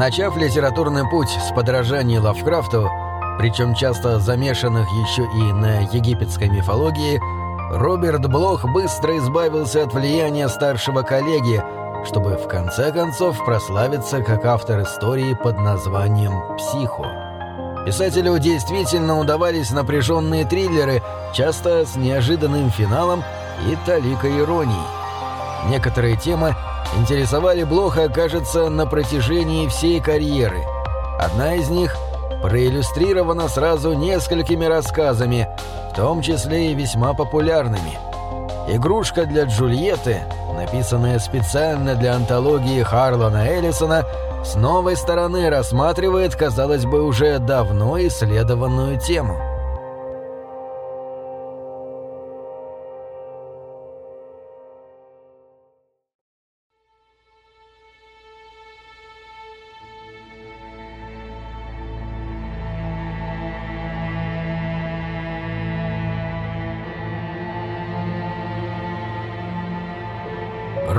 Начав литературный путь с подражаний Лавкрафту, причем часто замешанных еще и на египетской мифологии, Роберт Блох быстро избавился от влияния старшего коллеги, чтобы в конце концов прославиться как автор истории под названием «Психо». Писателю действительно удавались напряженные триллеры, часто с неожиданным финалом и таликой иронии. Некоторые темы интересовали Блоха, кажется, на протяжении всей карьеры. Одна из них проиллюстрирована сразу несколькими рассказами, в том числе и весьма популярными. «Игрушка для Джульетты», написанная специально для антологии Харлана Эллисона, с новой стороны рассматривает, казалось бы, уже давно исследованную тему –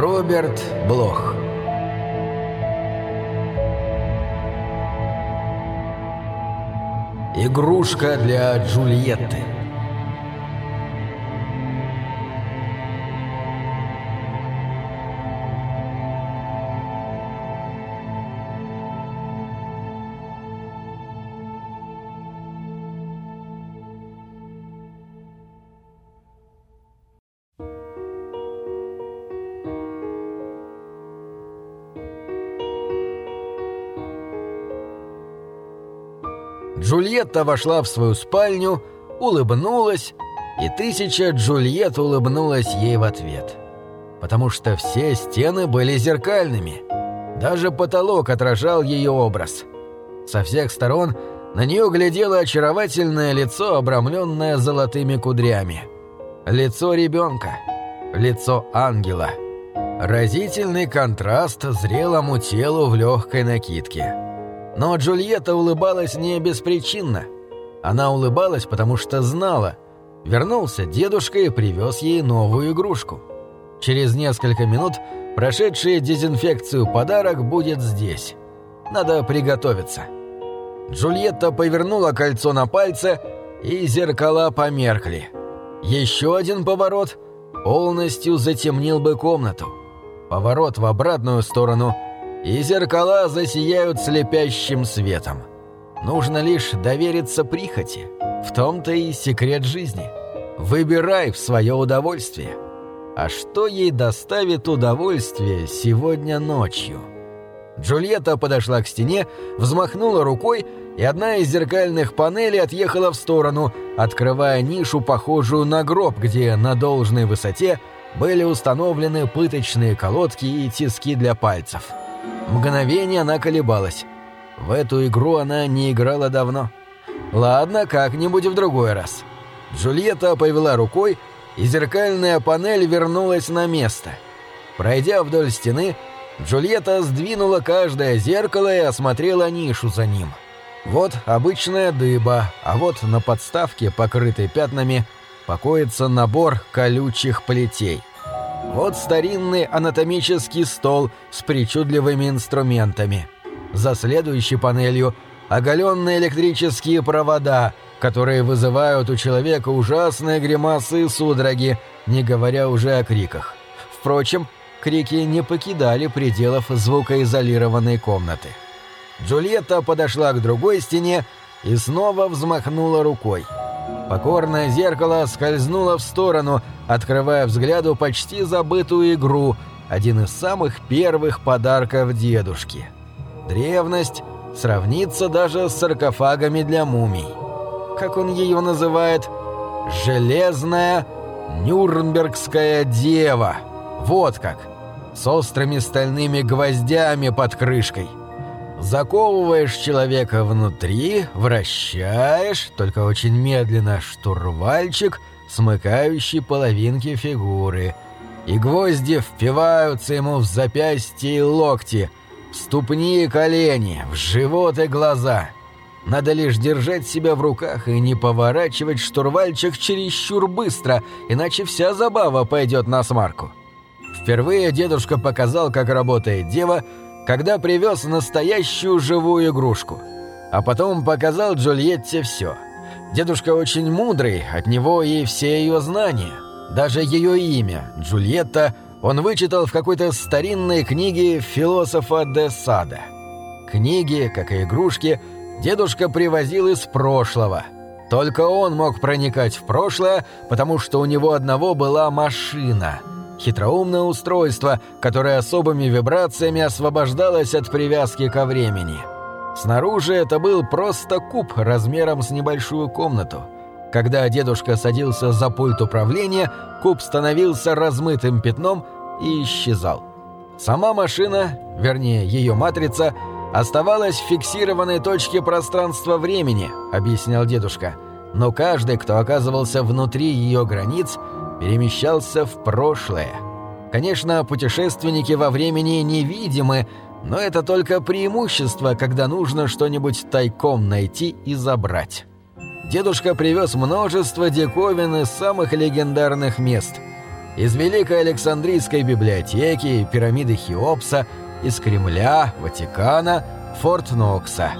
Роберт Блох. Игрушка для Джульетты Джульетта вошла в свою спальню, улыбнулась, и тысяча Джульет улыбнулась ей в ответ. Потому что все стены были зеркальными. Даже потолок отражал ее образ. Со всех сторон на нее глядело очаровательное лицо, обрамленное золотыми кудрями. Лицо ребенка. Лицо ангела. Разительный контраст зрелому телу в легкой накидке. Но Джульетта улыбалась не беспричинно. Она улыбалась, потому что знала. Вернулся дедушка и привез ей новую игрушку. Через несколько минут прошедший дезинфекцию подарок будет здесь. Надо приготовиться. Джульетта повернула кольцо на пальце, и зеркала померкли. Еще один поворот полностью затемнил бы комнату. Поворот в обратную сторону – и зеркала засияют слепящим светом. Нужно лишь довериться прихоти. В том-то и секрет жизни. Выбирай в свое удовольствие. А что ей доставит удовольствие сегодня ночью? Джульетта подошла к стене, взмахнула рукой, и одна из зеркальных панелей отъехала в сторону, открывая нишу, похожую на гроб, где на должной высоте были установлены пыточные колодки и тиски для пальцев. Мгновение она колебалась. В эту игру она не играла давно. Ладно, как-нибудь в другой раз. Джульетта повела рукой, и зеркальная панель вернулась на место. Пройдя вдоль стены, Джульетта сдвинула каждое зеркало и осмотрела нишу за ним. Вот обычная дыба, а вот на подставке, покрытой пятнами, покоится набор колючих плетей. Вот старинный анатомический стол с причудливыми инструментами. За следующей панелью оголенные электрические провода, которые вызывают у человека ужасные гримасы и судороги, не говоря уже о криках. Впрочем, крики не покидали пределов звукоизолированной комнаты. Джульетта подошла к другой стене и снова взмахнула рукой. Покорное зеркало скользнуло в сторону, открывая взгляду почти забытую игру, один из самых первых подарков дедушки. Древность сравнится даже с саркофагами для мумий. Как он ее называет? «Железная Нюрнбергская дева». Вот как. С острыми стальными гвоздями под крышкой. Заковываешь человека внутри, вращаешь, только очень медленно, штурвальчик, смыкающий половинки фигуры. И гвозди впиваются ему в запястья и локти, в ступни и колени, в живот и глаза. Надо лишь держать себя в руках и не поворачивать штурвальчик чересчур быстро, иначе вся забава пойдет на смарку. Впервые дедушка показал, как работает дева, когда привез настоящую живую игрушку. А потом показал Джульетте все. Дедушка очень мудрый, от него и все ее знания. Даже ее имя, Джульетта, он вычитал в какой-то старинной книге философа де Сада. Книги, как и игрушки, дедушка привозил из прошлого. Только он мог проникать в прошлое, потому что у него одного была машина. Хитроумное устройство, которое особыми вибрациями освобождалось от привязки ко времени. Снаружи это был просто куб размером с небольшую комнату. Когда дедушка садился за пульт управления, куб становился размытым пятном и исчезал. Сама машина, вернее ее матрица, оставалась в фиксированной точке пространства-времени, объяснял дедушка. Но каждый, кто оказывался внутри ее границ, перемещался в прошлое. Конечно, путешественники во времени невидимы, но это только преимущество, когда нужно что-нибудь тайком найти и забрать. Дедушка привез множество диковин из самых легендарных мест. Из Великой Александрийской библиотеки, пирамиды Хеопса, из Кремля, Ватикана, Форт Нокса.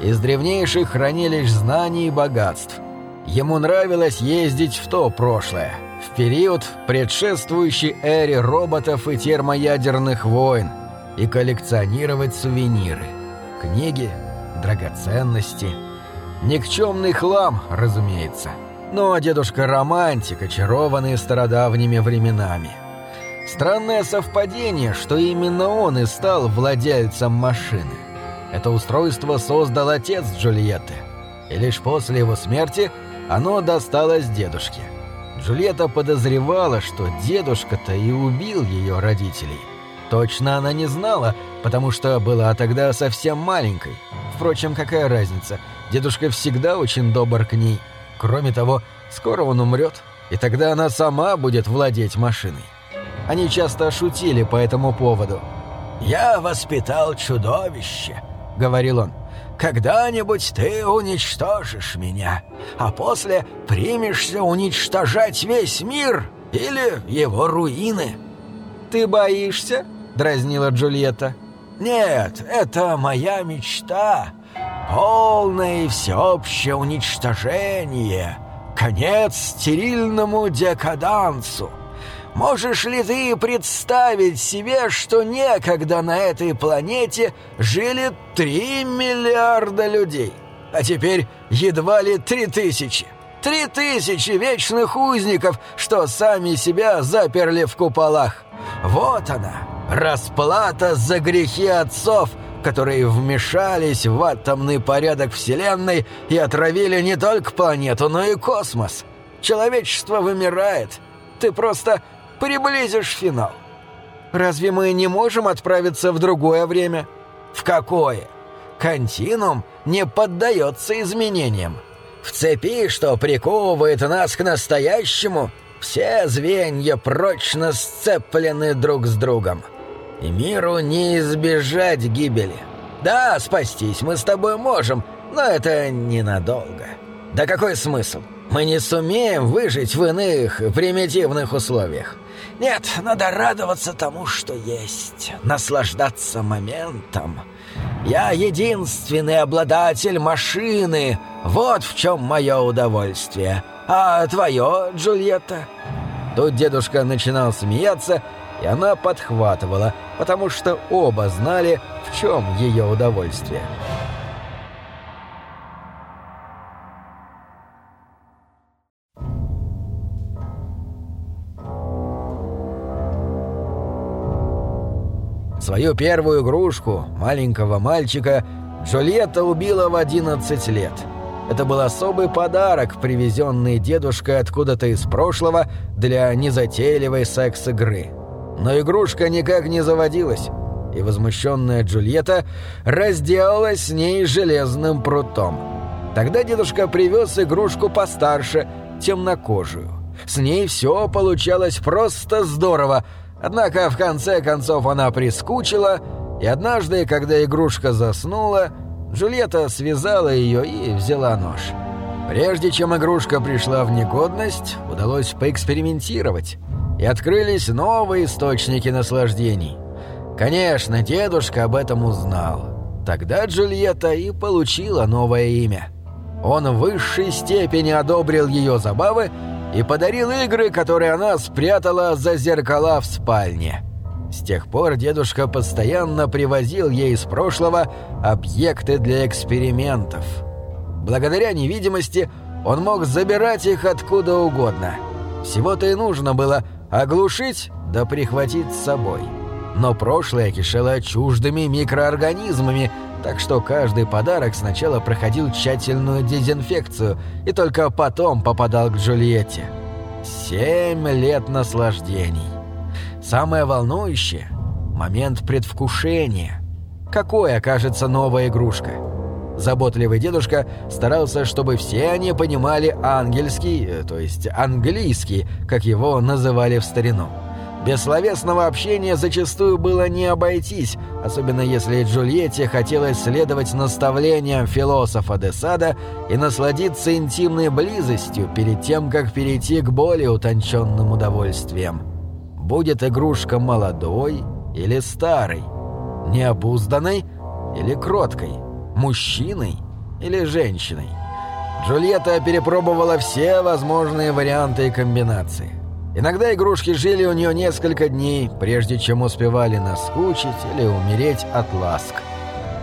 Из древнейших хранилищ знаний и богатств. Ему нравилось ездить в то прошлое, в период, предшествующий эре роботов и термоядерных войн, и коллекционировать сувениры. Книги, драгоценности. Никчемный хлам, разумеется. Но дедушка романтик, очарованный стародавними временами. Странное совпадение, что именно он и стал владельцем машины. Это устройство создал отец Джульетты. И лишь после его смерти оно досталось дедушке. Джульетта подозревала, что дедушка-то и убил ее родителей. Точно она не знала, потому что была тогда совсем маленькой. Впрочем, какая разница? Дедушка всегда очень добр к ней. Кроме того, скоро он умрет, и тогда она сама будет владеть машиной. Они часто шутили по этому поводу. «Я воспитал чудовище», — говорил он. «Когда-нибудь ты уничтожишь меня, а после примешься уничтожать весь мир или его руины». «Ты боишься?» дразнила Джульетта. «Нет, это моя мечта. Полное и всеобщее уничтожение. Конец стерильному декадансу. Можешь ли ты представить себе, что некогда на этой планете жили три миллиарда людей, а теперь едва ли три тысячи? Три тысячи вечных узников, что сами себя заперли в куполах. Вот она, Расплата за грехи отцов, которые вмешались в атомный порядок Вселенной и отравили не только планету, но и космос. Человечество вымирает. Ты просто приблизишь финал. Разве мы не можем отправиться в другое время? В какое? Континуум не поддается изменениям. В цепи, что приковывает нас к настоящему, все звенья прочно сцеплены друг с другом и миру не избежать гибели. Да, спастись мы с тобой можем, но это ненадолго. Да какой смысл? Мы не сумеем выжить в иных примитивных условиях. Нет, надо радоваться тому, что есть, наслаждаться моментом. Я единственный обладатель машины, вот в чем мое удовольствие. А твое, Джульетта?» Тут дедушка начинал смеяться, и она подхватывала, потому что оба знали, в чем ее удовольствие. Свою первую игрушку, маленького мальчика, Джульетта убила в 11 лет. Это был особый подарок, привезенный дедушкой откуда-то из прошлого для незатейливой секс-игры но игрушка никак не заводилась, и возмущенная Джульетта разделалась с ней железным прутом. Тогда дедушка привез игрушку постарше, темнокожую. С ней все получалось просто здорово, однако в конце концов она прискучила, и однажды, когда игрушка заснула, Джульетта связала ее и взяла нож. Прежде чем игрушка пришла в негодность, удалось поэкспериментировать и открылись новые источники наслаждений. Конечно, дедушка об этом узнал. Тогда Джульетта и получила новое имя. Он в высшей степени одобрил ее забавы и подарил игры, которые она спрятала за зеркала в спальне. С тех пор дедушка постоянно привозил ей из прошлого объекты для экспериментов. Благодаря невидимости он мог забирать их откуда угодно. Всего-то и нужно было оглушить да прихватить с собой. Но прошлое кишело чуждыми микроорганизмами, так что каждый подарок сначала проходил тщательную дезинфекцию и только потом попадал к Джульетте. Семь лет наслаждений. Самое волнующее — момент предвкушения. Какой окажется новая игрушка? Заботливый дедушка старался, чтобы все они понимали ангельский, э, то есть английский, как его называли в старину. Без словесного общения зачастую было не обойтись, особенно если Джульетте хотелось следовать наставлениям философа де Сада и насладиться интимной близостью перед тем, как перейти к более утонченным удовольствиям будет игрушка молодой или старой, необузданной или кроткой, мужчиной или женщиной. Джульетта перепробовала все возможные варианты и комбинации. Иногда игрушки жили у нее несколько дней, прежде чем успевали наскучить или умереть от ласк.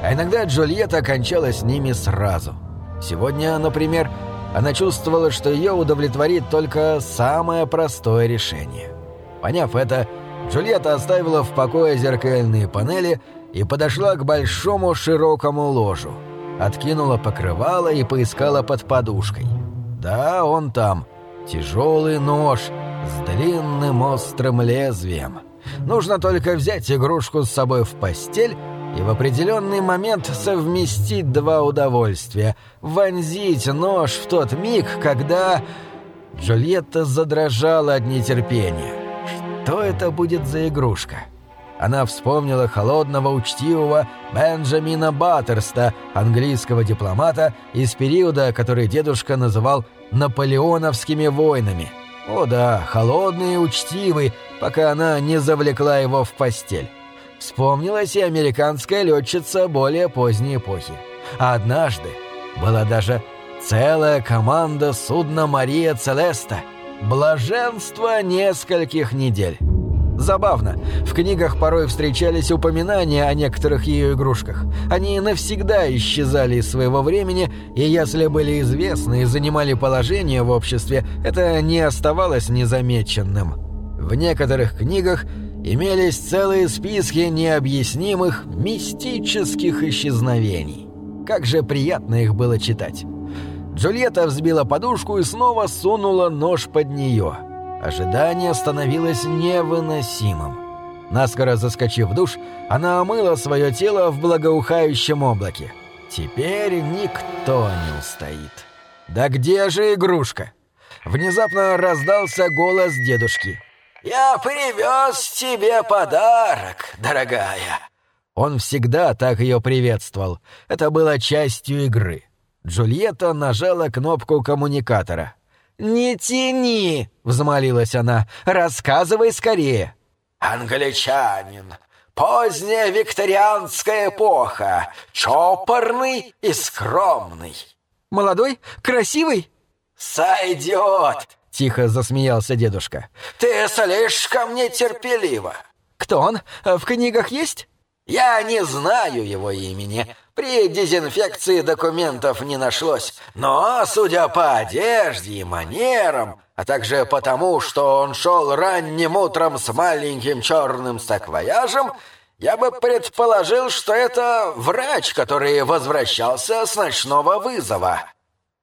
А иногда Джульетта кончалась с ними сразу. Сегодня, например, она чувствовала, что ее удовлетворит только самое простое решение. Поняв это, Джульетта оставила в покое зеркальные панели и подошла к большому широкому ложу. Откинула покрывало и поискала под подушкой. Да, он там. Тяжелый нож с длинным острым лезвием. Нужно только взять игрушку с собой в постель и в определенный момент совместить два удовольствия. Вонзить нож в тот миг, когда... Джульетта задрожала от нетерпения. Что это будет за игрушка? Она вспомнила холодного, учтивого Бенджамина Баттерста, английского дипломата из периода, который дедушка называл «наполеоновскими войнами». О да, холодный и учтивый, пока она не завлекла его в постель. Вспомнилась и американская летчица более поздней эпохи. А однажды была даже целая команда судна «Мария Целеста», Блаженство нескольких недель. Забавно, в книгах порой встречались упоминания о некоторых ее игрушках. Они навсегда исчезали из своего времени, и если были известны и занимали положение в обществе, это не оставалось незамеченным. В некоторых книгах имелись целые списки необъяснимых мистических исчезновений. Как же приятно их было читать. Джульетта взбила подушку и снова сунула нож под нее. Ожидание становилось невыносимым. Наскоро заскочив в душ, она омыла свое тело в благоухающем облаке. Теперь никто не устоит. «Да где же игрушка?» Внезапно раздался голос дедушки. «Я привез тебе подарок, дорогая!» Он всегда так ее приветствовал. Это было частью игры. Джульетта нажала кнопку коммуникатора. «Не тяни!» — взмолилась она. «Рассказывай скорее!» «Англичанин! Поздняя викторианская эпоха! Чопорный и скромный!» «Молодой? Красивый?» «Сойдет!» — тихо засмеялся дедушка. «Ты слишком нетерпелива!» «Кто он? В книгах есть?» «Я не знаю его имени, при дезинфекции документов не нашлось, но, судя по одежде и манерам, а также потому, что он шел ранним утром с маленьким черным саквояжем, я бы предположил, что это врач, который возвращался с ночного вызова».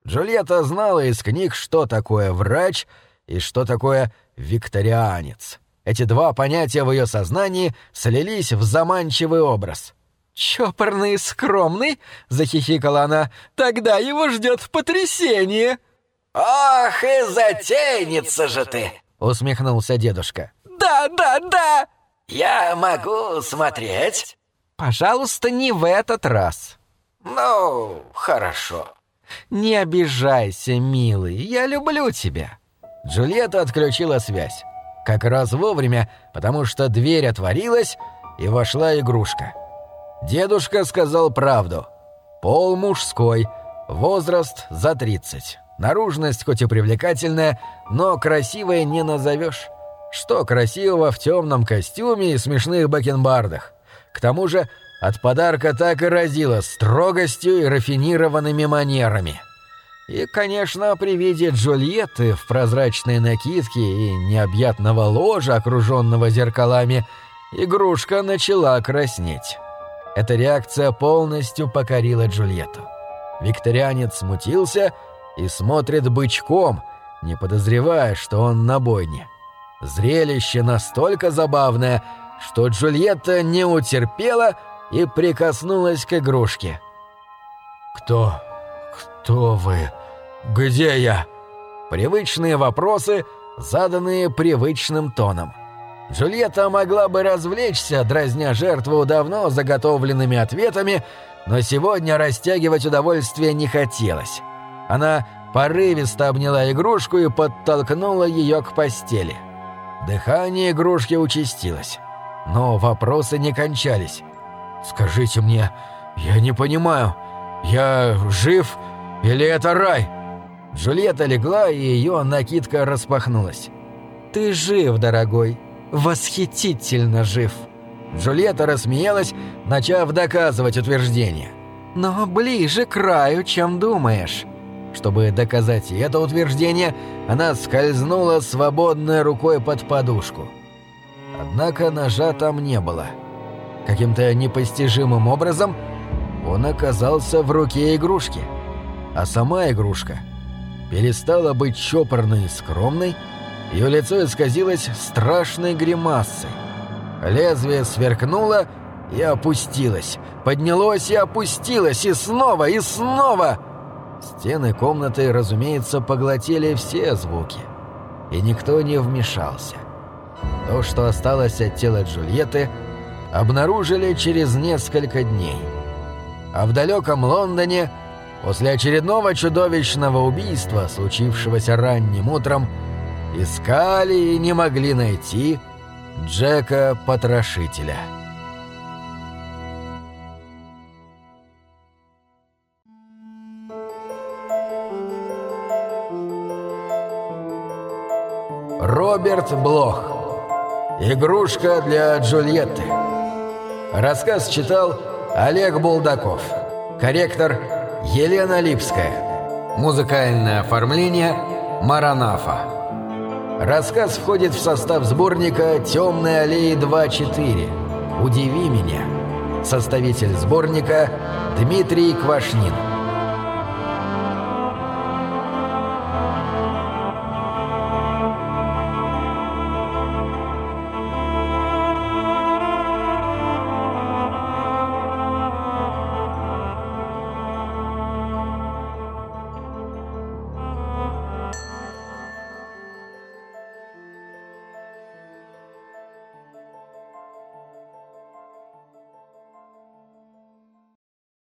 Джульетта знала из книг, что такое врач и что такое викторианец. Эти два понятия в ее сознании слились в заманчивый образ — «Чопорный и скромный?» — захихикала она. «Тогда его ждет потрясение!» «Ах, и затейница же ты!» — усмехнулся дедушка. «Да, да, да!» «Я могу смотреть?» «Пожалуйста, не в этот раз». «Ну, хорошо». «Не обижайся, милый, я люблю тебя». Джульетта отключила связь. Как раз вовремя, потому что дверь отворилась, и вошла игрушка. Дедушка сказал правду. Пол мужской, возраст за 30. Наружность хоть и привлекательная, но красивой не назовешь. Что красивого в темном костюме и смешных бакенбардах? К тому же от подарка так и разило строгостью и рафинированными манерами. И, конечно, при виде Джульетты в прозрачной накидке и необъятного ложа, окруженного зеркалами, игрушка начала краснеть. Эта реакция полностью покорила Джульетту. Викторианец смутился и смотрит бычком, не подозревая, что он на бойне. Зрелище настолько забавное, что Джульетта не утерпела и прикоснулась к игрушке. «Кто? Кто вы? Где я?» Привычные вопросы, заданные привычным тоном. Джульетта могла бы развлечься, дразня жертву давно заготовленными ответами, но сегодня растягивать удовольствие не хотелось. Она порывисто обняла игрушку и подтолкнула ее к постели. Дыхание игрушки участилось. Но вопросы не кончались. «Скажите мне, я не понимаю, я жив или это рай?» Джульетта легла, и ее накидка распахнулась. «Ты жив, дорогой, восхитительно жив!» Джульетта рассмеялась, начав доказывать утверждение. «Но ближе к раю, чем думаешь. Чтобы доказать это утверждение, она скользнула свободной рукой под подушку. Однако ножа там не было. Каким-то непостижимым образом он оказался в руке игрушки. А сама игрушка перестала быть чопорной и скромной, ее лицо исказилось страшной гримасой. Лезвие сверкнуло и опустилось, поднялось и опустилось, и снова, и снова — Стены комнаты, разумеется, поглотили все звуки, и никто не вмешался. То, что осталось от тела Джульетты, обнаружили через несколько дней. А в далеком Лондоне, после очередного чудовищного убийства, случившегося ранним утром, искали и не могли найти Джека-потрошителя. Роберт Блох. Игрушка для Джульетты. Рассказ читал Олег Булдаков. Корректор Елена Липская. Музыкальное оформление Маранафа. Рассказ входит в состав сборника «Темные аллеи 2.4». «Удиви меня». Составитель сборника Дмитрий Квашнин.